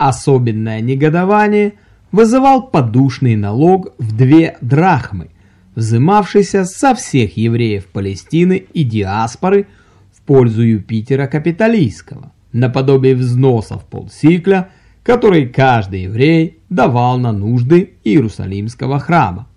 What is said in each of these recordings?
Особенное негодование вызывал подушный налог в две драхмы, взымавшийся со всех евреев Палестины и диаспоры в пользу Юпитера Капитолийского, наподобие взносов полсикля, который каждый еврей давал на нужды Иерусалимского храма.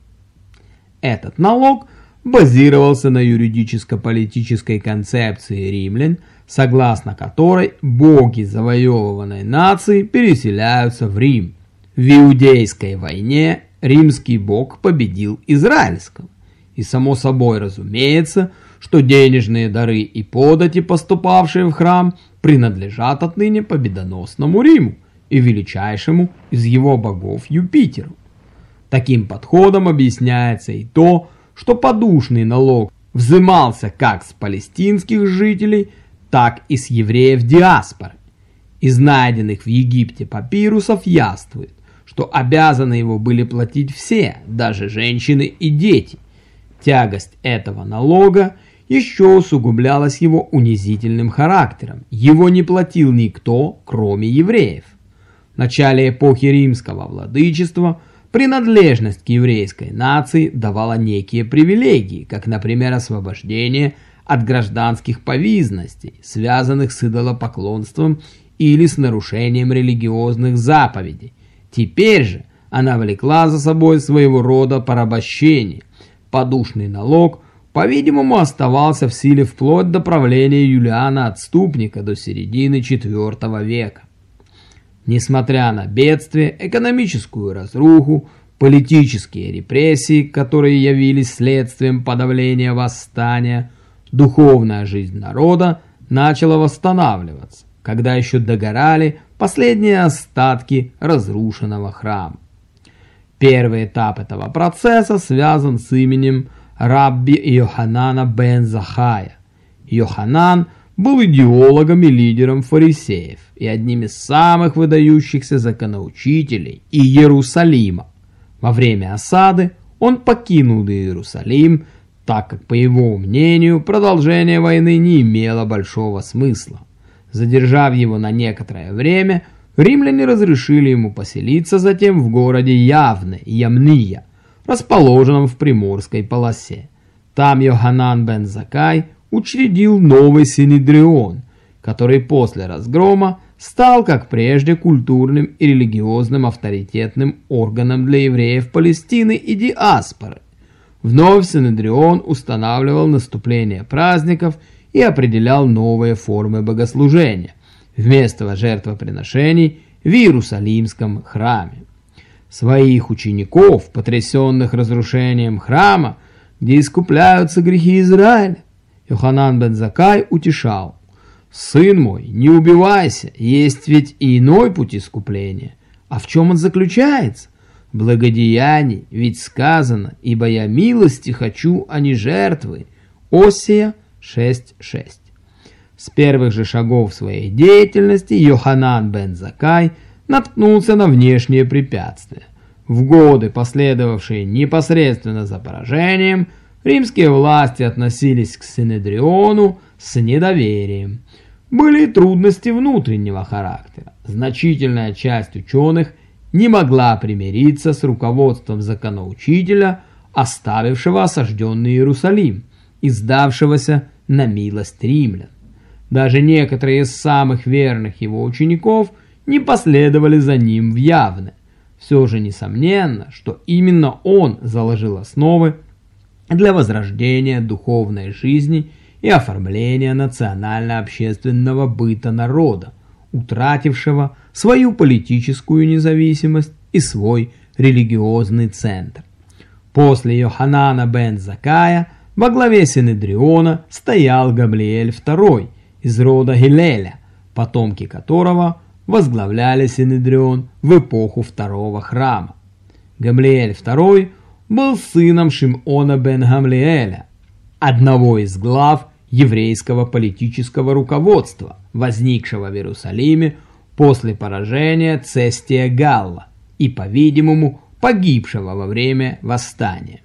Этот налог базировался на юридическо-политической концепции римлян, согласно которой боги завоеванной нации переселяются в Рим. В Иудейской войне римский бог победил израильского. И само собой разумеется, что денежные дары и подати, поступавшие в храм, принадлежат отныне победоносному Риму и величайшему из его богов Юпитеру. Таким подходом объясняется и то, что подушный налог взымался как с палестинских жителей, так и с евреев диаспоры. Из найденных в Египте папирусов яствует, что обязаны его были платить все, даже женщины и дети. Тягость этого налога еще усугублялась его унизительным характером. Его не платил никто, кроме евреев. В начале эпохи римского владычества – Принадлежность к еврейской нации давала некие привилегии, как, например, освобождение от гражданских повинностей, связанных с идолопоклонством или с нарушением религиозных заповедей. Теперь же она влекла за собой своего рода порабощение. Подушный налог, по-видимому, оставался в силе вплоть до правления Юлиана Отступника до середины IV века. Несмотря на бедствие, экономическую разруху, политические репрессии, которые явились следствием подавления восстания, духовная жизнь народа начала восстанавливаться, когда еще догорали последние остатки разрушенного храма. Первый этап этого процесса связан с именем Рабби Йоханана бен Захая. Йоханан – был идеологом и лидером фарисеев и одним из самых выдающихся законоучителей Иерусалима. Во время осады он покинул Иерусалим, так как, по его мнению, продолжение войны не имело большого смысла. Задержав его на некоторое время, римляне разрешили ему поселиться затем в городе Явне, Ямния, расположенном в Приморской полосе. Там Йоханан бен Закай учредил новый Синедрион, который после разгрома стал, как прежде, культурным и религиозным авторитетным органом для евреев Палестины и диаспоры. Вновь Синедрион устанавливал наступление праздников и определял новые формы богослужения вместо жертвоприношений в Иерусалимском храме. Своих учеников, потрясенных разрушением храма, где искупляются грехи Израиля, Йоханан бен Закай утешал. «Сын мой, не убивайся, есть ведь и иной путь искупления. А в чем он заключается? Благодеяние, ведь сказано, ибо я милости хочу, а не жертвы». Осия 6.6. С первых же шагов своей деятельности Йоханан бен Закай наткнулся на внешние препятствия. В годы, последовавшие непосредственно за поражением, римские власти относились к Синедриону с недоверием. Были трудности внутреннего характера. Значительная часть ученых не могла примириться с руководством законоучителя, оставившего осажденный Иерусалим и сдавшегося на милость римлян. Даже некоторые из самых верных его учеников не последовали за ним в явное. Все же несомненно, что именно он заложил основы для возрождения духовной жизни и оформления национально-общественного быта народа, утратившего свою политическую независимость и свой религиозный центр. После Йоханана бен Закая во главе Синедриона стоял Гамлиэль II из рода Гилеля, потомки которого возглавляли Синедрион в эпоху второго храма. Гамлиэль II – был сыном Шимона бен Гамлиэля, одного из глав еврейского политического руководства, возникшего в Иерусалиме после поражения Цестия Галла и, по-видимому, погибшего во время восстания.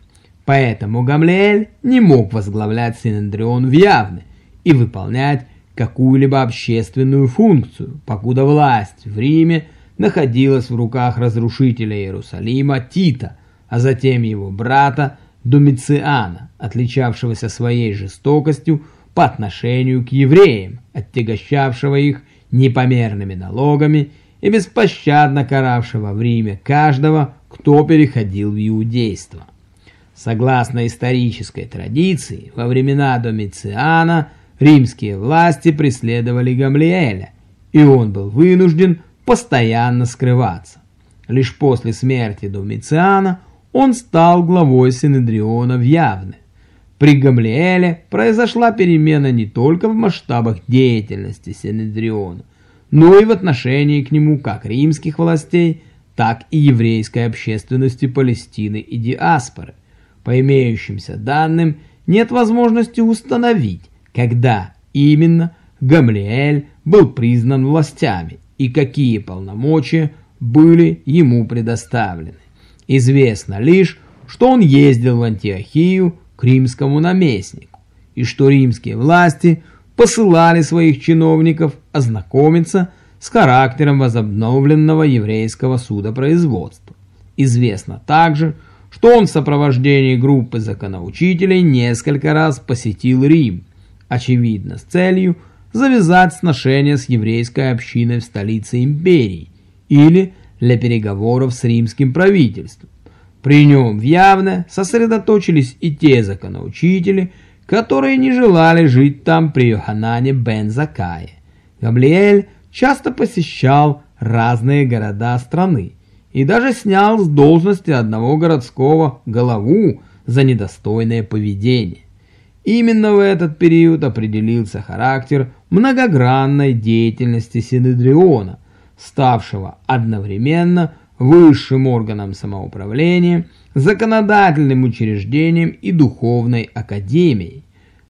Поэтому Гамлиэль не мог возглавлять Синедрион в явно и выполнять какую-либо общественную функцию, покуда власть в Риме находилась в руках разрушителя Иерусалима Тита, а затем его брата Домициана, отличавшегося своей жестокостью по отношению к евреям, оттягощавшего их непомерными налогами и беспощадно каравшего в Риме каждого, кто переходил в иудейство. Согласно исторической традиции, во времена Домициана римские власти преследовали Гамлиэля, и он был вынужден постоянно скрываться. Лишь после смерти Домициана он стал главой Синедриона в Явне. При Гамлиэле произошла перемена не только в масштабах деятельности Синедриона, но и в отношении к нему как римских властей, так и еврейской общественности Палестины и диаспоры. По имеющимся данным, нет возможности установить, когда именно Гамлиэль был признан властями и какие полномочия были ему предоставлены. Известно лишь, что он ездил в Антиохию к римскому наместнику, и что римские власти посылали своих чиновников ознакомиться с характером возобновленного еврейского судопроизводства. Известно также, что он в сопровождении группы законоучителей несколько раз посетил Рим, очевидно с целью завязать сношения с еврейской общиной в столице империи или для переговоров с римским правительством. При нем явно сосредоточились и те законоучители, которые не желали жить там при Йоханане бен Закае. Гамлиэль часто посещал разные города страны и даже снял с должности одного городского голову за недостойное поведение. Именно в этот период определился характер многогранной деятельности Синедриона – ставшего одновременно высшим органом самоуправления, законодательным учреждением и духовной академией.